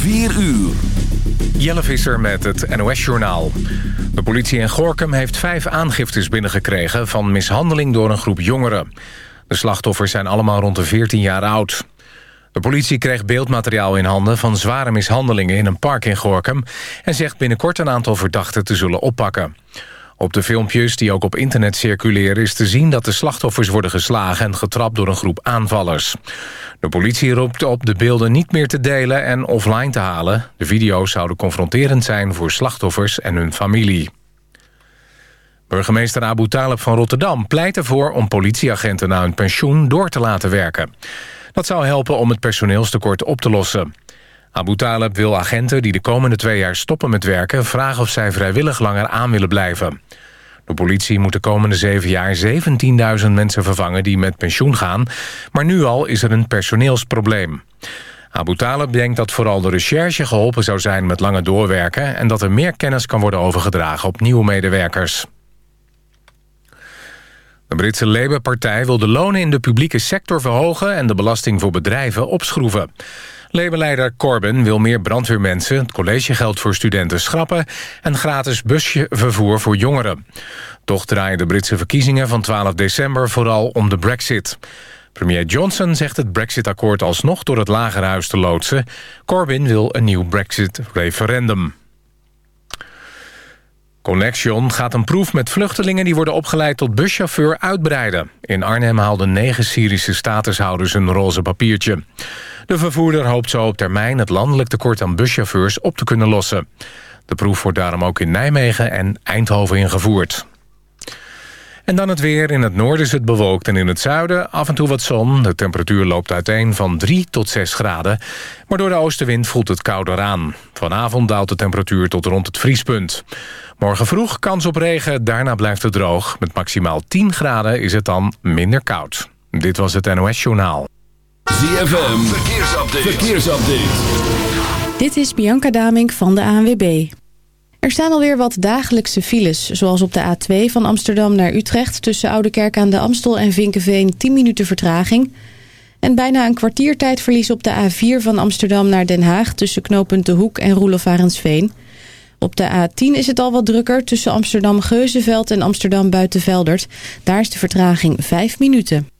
4 uur. Jelle Visser met het NOS-journaal. De politie in Gorkum heeft vijf aangiftes binnengekregen... van mishandeling door een groep jongeren. De slachtoffers zijn allemaal rond de 14 jaar oud. De politie kreeg beeldmateriaal in handen van zware mishandelingen... in een park in Gorkum... en zegt binnenkort een aantal verdachten te zullen oppakken. Op de filmpjes die ook op internet circuleren is te zien dat de slachtoffers worden geslagen en getrapt door een groep aanvallers. De politie roept op de beelden niet meer te delen en offline te halen. De video's zouden confronterend zijn voor slachtoffers en hun familie. Burgemeester Abu Talib van Rotterdam pleit ervoor om politieagenten na hun pensioen door te laten werken. Dat zou helpen om het personeelstekort op te lossen. Abu Talib wil agenten die de komende twee jaar stoppen met werken... vragen of zij vrijwillig langer aan willen blijven. De politie moet de komende zeven jaar 17.000 mensen vervangen die met pensioen gaan. Maar nu al is er een personeelsprobleem. Abu Talib denkt dat vooral de recherche geholpen zou zijn met langer doorwerken... en dat er meer kennis kan worden overgedragen op nieuwe medewerkers. De Britse Labour-partij wil de lonen in de publieke sector verhogen... en de belasting voor bedrijven opschroeven. Labour-leider Corbyn wil meer brandweermensen... het collegegeld voor studenten schrappen... en gratis busvervoer voor jongeren. Toch draaien de Britse verkiezingen van 12 december vooral om de brexit. Premier Johnson zegt het brexit-akkoord alsnog door het lagerhuis te loodsen. Corbyn wil een nieuw brexit-referendum. Connection gaat een proef met vluchtelingen die worden opgeleid tot buschauffeur uitbreiden. In Arnhem haalden negen Syrische statushouders een roze papiertje. De vervoerder hoopt zo op termijn het landelijk tekort aan buschauffeurs op te kunnen lossen. De proef wordt daarom ook in Nijmegen en Eindhoven ingevoerd. En dan het weer. In het noorden is het bewolkt en in het zuiden af en toe wat zon. De temperatuur loopt uiteen van 3 tot 6 graden. Maar door de oostenwind voelt het kouder aan. Vanavond daalt de temperatuur tot rond het vriespunt. Morgen vroeg kans op regen, daarna blijft het droog. Met maximaal 10 graden is het dan minder koud. Dit was het NOS Journaal. ZFM, verkeersupdate. verkeersupdate. Dit is Bianca Damink van de ANWB. Er staan alweer wat dagelijkse files, zoals op de A2 van Amsterdam naar Utrecht... tussen Oudekerk aan de Amstel en Vinkenveen 10 minuten vertraging... En bijna een kwartiertijdverlies op de A4 van Amsterdam naar Den Haag... tussen knooppunt De Hoek en Roelof Op de A10 is het al wat drukker tussen Amsterdam-Geuzenveld en Amsterdam Buitenveldert. Daar is de vertraging 5 minuten.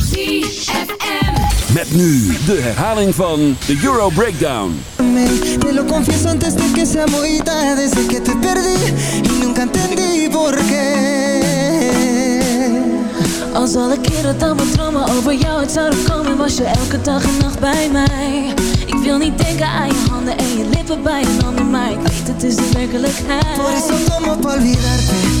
ZFM. Met nu de herhaling van de Euro Breakdown. Te lo confieso antes de que sea muy tarde Desde que te perdí y nunca entendí por qué Als alle keren dat mijn dromen over jou uit zouden komen Was je elke dag en nacht bij mij Ik wil niet denken aan je handen en je lippen bij een ander Maar ik weet het is de werkelijkheid Por eso tomo pa olvidarte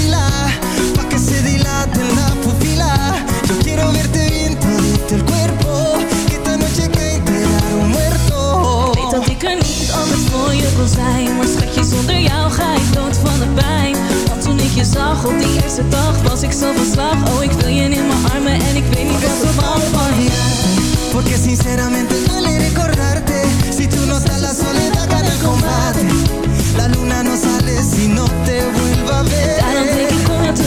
voor je kon zijn Maar zonder jou ga ik dood van de pijn. Want toen ik je zag op die eerste dag Was ik zo van slag. Oh, ik wil je in mijn armen En ik weet niet wat er van je recordarte. Si tú no estás la soledad La luna no sale si no te vuelva a ver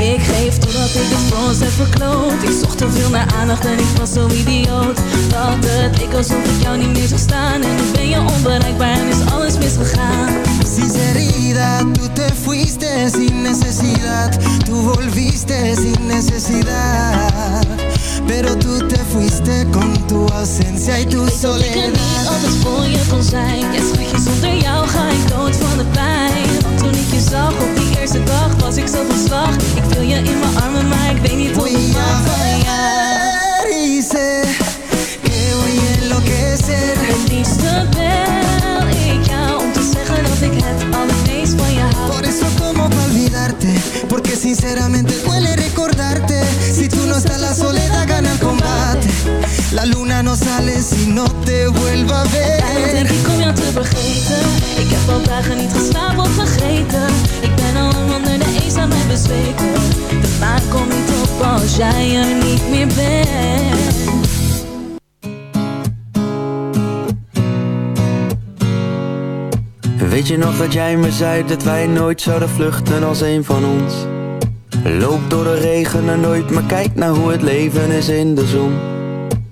Ik geef totdat ik het voor ons heb verkloot. Ik zocht te veel naar aandacht en ik was zo idioot. Dat het leek alsof ik jou niet meer zag staan. En nu ben je onbereikbaar en is alles misgegaan. Sinceridad, tú te fuiste sin necesidad. Tú volviste sin necesidad. Pero tú te fuiste con tu ausencia y tu Weet dat ik er niet soledad. altijd voor je kon zijn. Ja schatje, zonder jou ga ik dood van de pijn. ik je zag op die eerste dag was ik zo van slag. Ik wil je in mijn armen, maar ik weet niet hoe ik mag. van jou sé que voy a enloquecer. Het liefste bel ik jou om te zeggen dat ik het allermeest van je hou. Por eso como pa' olvidarte? Porque sinceramente duele recordarte La luna no sale si no te vuelva a Daarom denk ver ik om jou te vergeten. Ik heb al dagen niet geslapen of vergeten. Ik ben al lang onder de eenzaamheid bezweken. De maan komt niet op als jij er niet meer bent. Weet je nog dat jij me zei dat wij nooit zouden vluchten als een van ons? Loop door de regen en nooit, maar kijk naar hoe het leven is in de zon.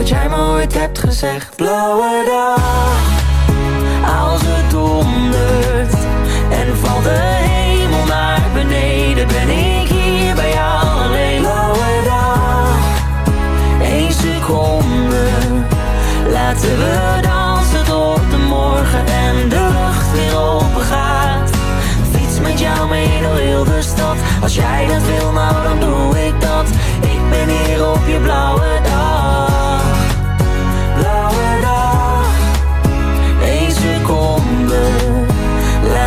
Wat jij me ooit hebt gezegd. Blauwe dag, als het dondert en valt de hemel naar beneden, ben ik hier bij jou alleen. Blauwe dag, één seconde, laten we dansen tot de morgen en de lucht weer open gaat. Fiets met jou mee door heel de stad Als jij dat wil, nou dan doe ik dat Ik ben hier op je blauwe dag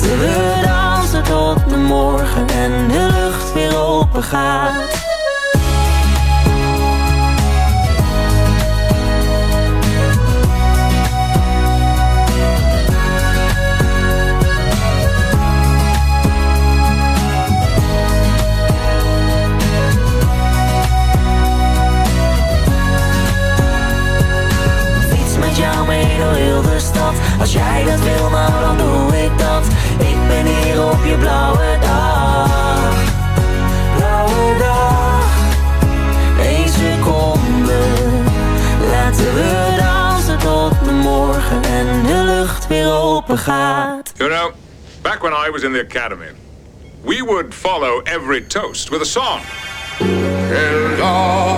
Laten we dansen tot de morgen En de lucht weer open gaat. Door heel de stad. Als jij dat wil, nou dan doe ik dat je blauwe dag. Blauwe dag, één seconde. Laten we dansen tot de morgen en de lucht weer open gaat. You know, back when I was in the academy, we would follow every toast with a song. El da,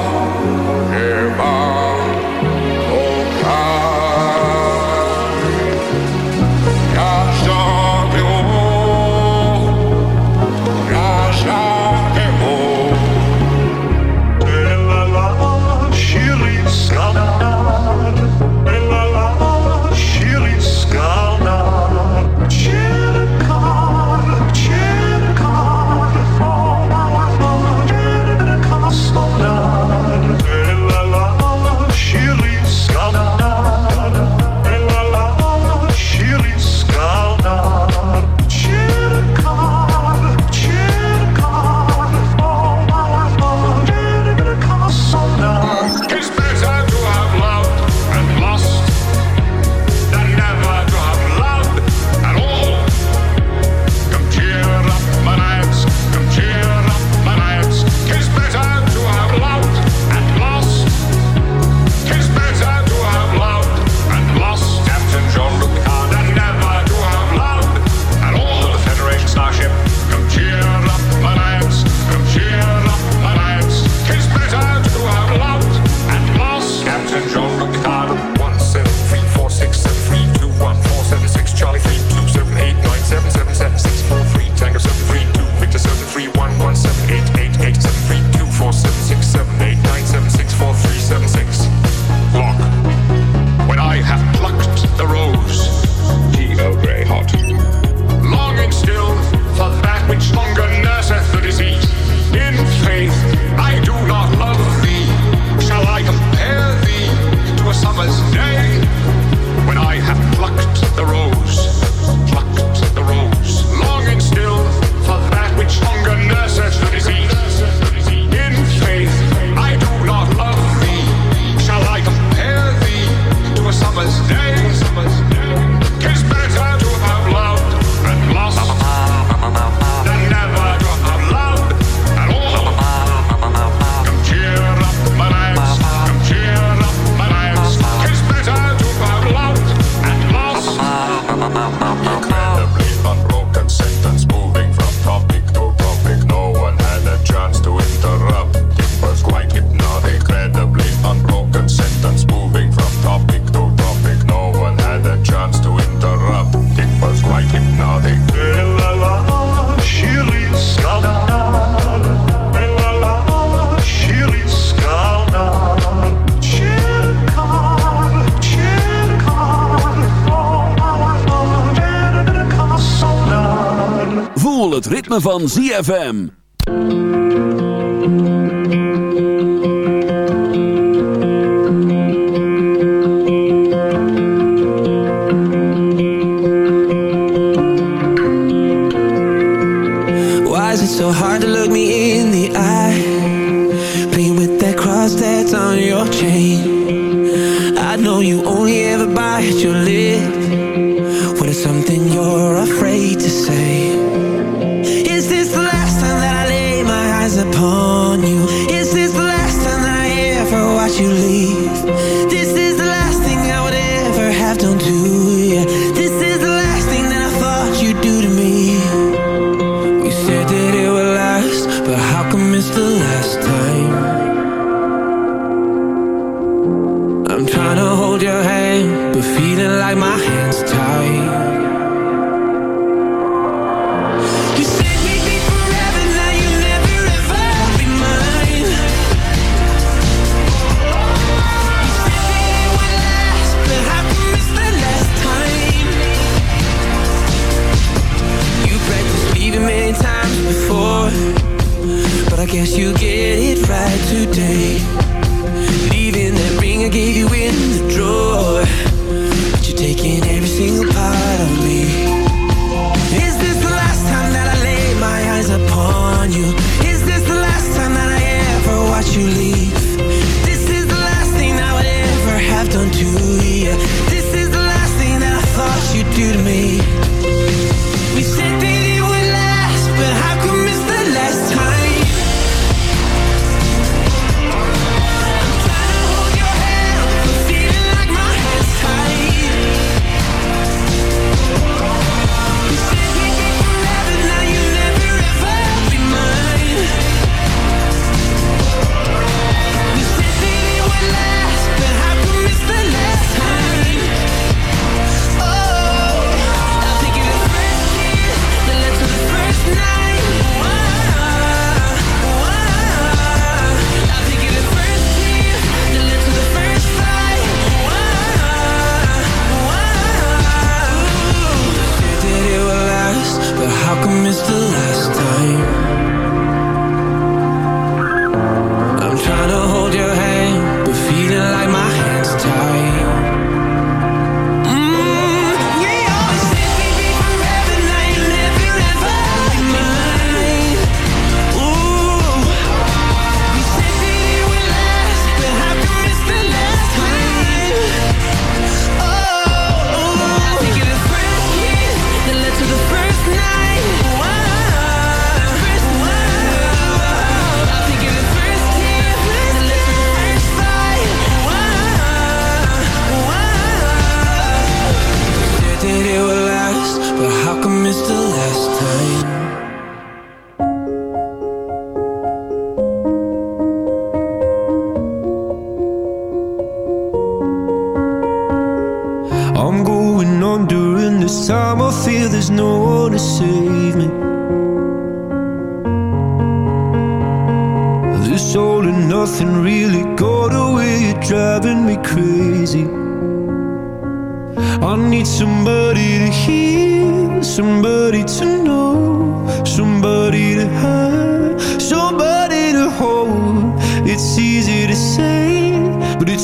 van ZFM.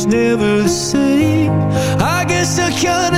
never the same. I guess I kinda.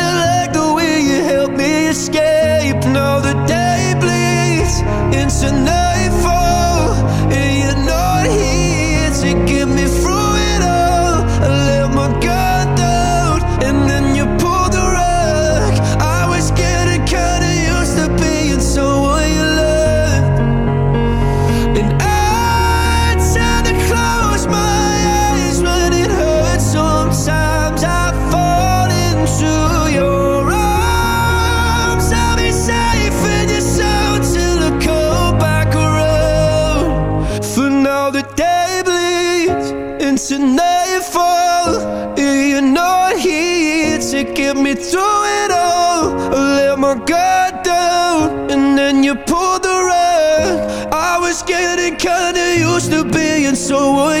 would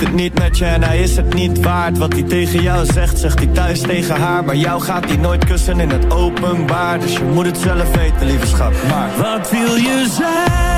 Het niet met je en hij is het niet waard. Wat hij tegen jou zegt, zegt hij thuis tegen haar. Maar jou gaat hij nooit kussen in het openbaar. Dus je moet het zelf weten, lieve schat. Maar wat wil je zijn?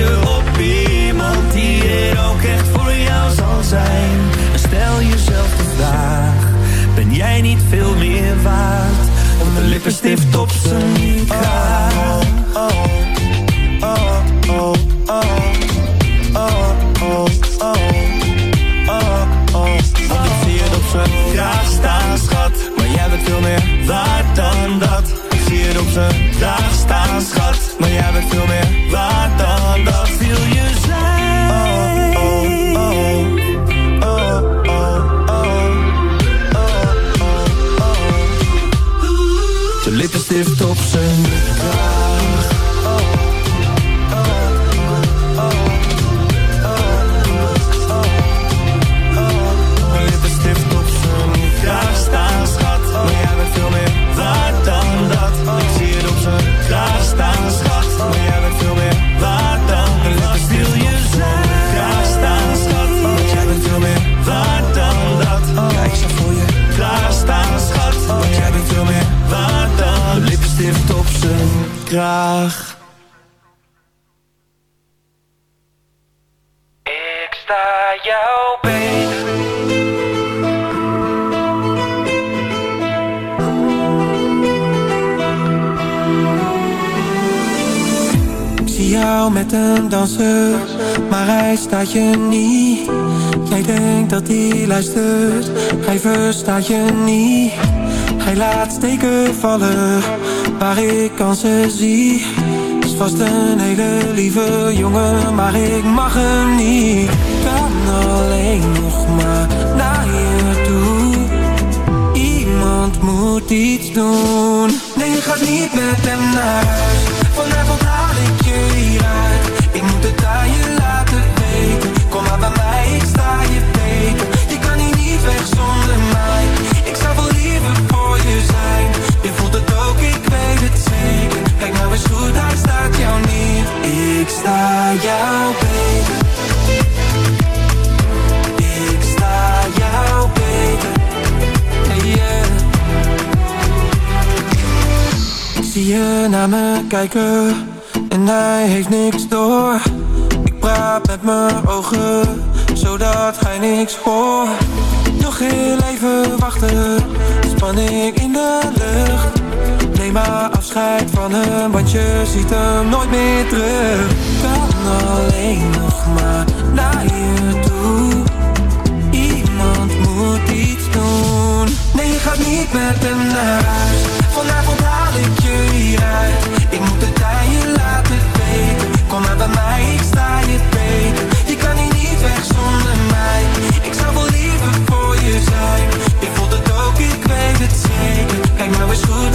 Je op iemand die er ook echt voor jou zal zijn? Stel jezelf de vraag, ben jij niet veel meer waard? Dan de lippenstift op zijn kraag Ik sta jou beter Ik zie jou met een danser, maar hij staat je niet. Jij denkt dat hij luistert, hij verstaat je niet. Laat steken vallen, waar ik kansen zie. Is vast een hele lieve jongen, maar ik mag hem niet. Kan alleen nog maar naar je toe. Iemand moet iets doen. Nee, je gaat niet met hem naar huis. Vanavond haal ik je hieruit. Ik moet het aan je laten weten. Kom maar bij mij, ik sta je beter. Je kan hier niet weg zonder mij. Ik sta jou. Ik sta jou. Hey, yeah. Ik zie je naar me kijken en hij heeft niks door. Ik praat met mijn ogen, zodat hij niks hoort. Nog heel even wachten, spanning in de lucht. Maar afscheid van hem, want je ziet hem nooit meer terug. Kan alleen nog maar naar je toe. Iemand moet iets doen. Nee, je gaat niet met hem naar huis. Vanavond haal ik je hieruit. Ik moet het aan je laten weten. Kom maar bij mij, ik sta je beter. Je kan hier niet weg zonder mij. Ik zou wel liever voor je zijn. Je voelt het ook, ik weet het zeker. Kijk nou eens goed,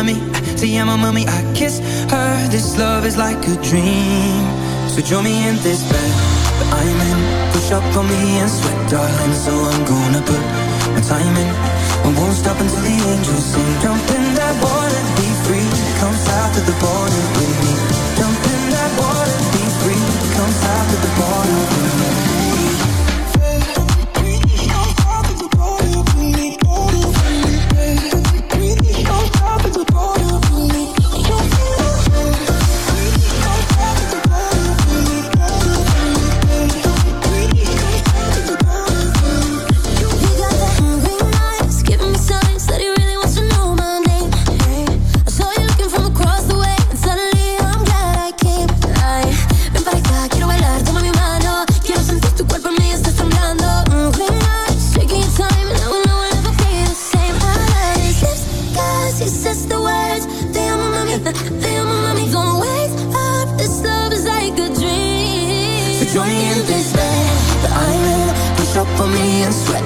mommy, see I'm a mummy. I kiss her. This love is like a dream. So join me in this bed that I'm in. Push up on me and sweat, darling. So I'm gonna put my time in. I won't stop until the angels sing. Jump in that water, be free. Come south to the border with me. Jump in that water, be free. Come south to the border with me.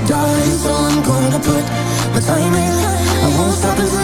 Darling, so I'm gonna put my time in. I won't stop until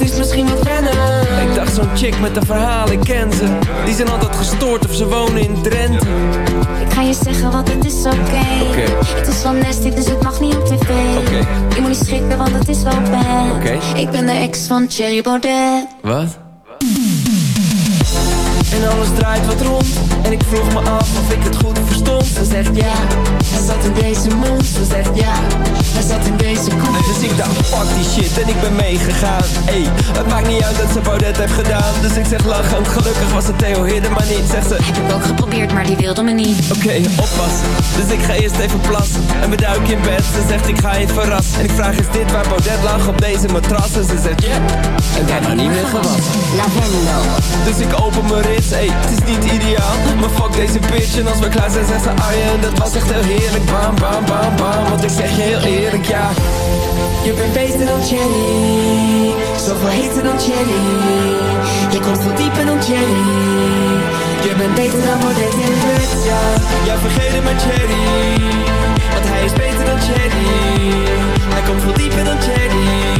Het is misschien wat wennen Ik dacht zo'n chick met een verhaal, ik ken ze Die zijn altijd gestoord of ze wonen in Drenthe Ik ga je zeggen, want het is oké. Oké. Het is wel nasty, dus het mag niet op tv. Oké. Je moet niet schrikken, want het is wel bad. Oké. Ik ben de ex van Cherry Baudet. Wat? En alles draait wat rond En ik vroeg me af of ik het goed verstond Ze zegt ja, hij zat in deze mond Ze zegt ja, hij zat in deze koek Dus ik dacht fuck die shit en ik ben meegegaan Ey, het maakt niet uit dat ze Baudet heeft gedaan Dus ik zeg lachend, gelukkig was het Theo Hidden maar niet Zegt ze, Heb ik ook geprobeerd, maar die wilde me niet. Oké, oppassen. Dus ik ga eerst even plassen. En we duiken in bed. Ze zegt ik ga je verrassen. En ik vraag is dit waar Baudet lag op deze matras? En ze zegt ja. En daarna niet meer gewassen. Lavendel. Dus ik open mijn Ey, het is niet ideaal. Maar fuck deze bitch. En als we klaar zijn zegt ze Arjen. Dat was echt heel heerlijk. Bam, bam, bam, bam. Want ik zeg je heel eerlijk ja. Je bent beter dan Jenny. Zoveel heter dan Jenny. Je komt veel dieper dan Jenny. Je bent beter dan Baudet in bed, ja Ja, vergeet het met Cherry Want hij is beter dan Cherry Hij komt veel dieper dan Cherry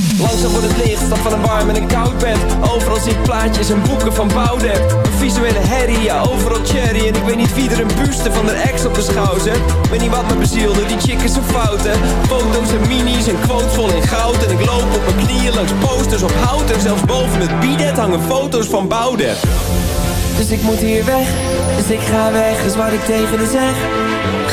Langzaam wordt het licht, stap van een warm en een koud bed. Overal ik plaatjes en boeken van Boudewijn Een visuele herrie, ja overal cherry. En ik weet niet wie er een buste van de ex op de schouw zet Weet niet wat me bezielde, die chick is zo fout Foto's en minis en quotes vol in goud. En ik loop op mijn knieën langs posters op hout. En zelfs boven het bidet hangen foto's van Boudewijn dus ik moet hier weg, dus ik ga weg, is wat ik tegen haar zeg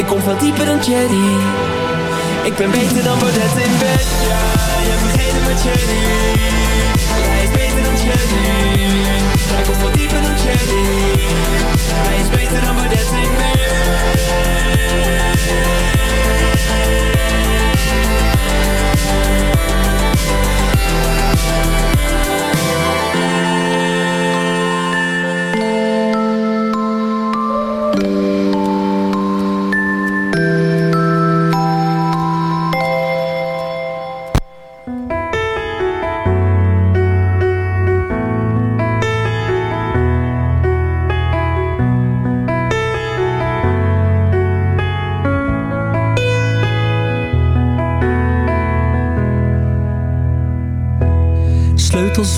Ik kom veel dieper dan Cherry Ik ben beter dan Baudet in bed. Ja, je vergeet het met Cherry Hij is beter dan Cherry Hij komt veel dieper dan Cherry Hij is beter dan Baudet in bed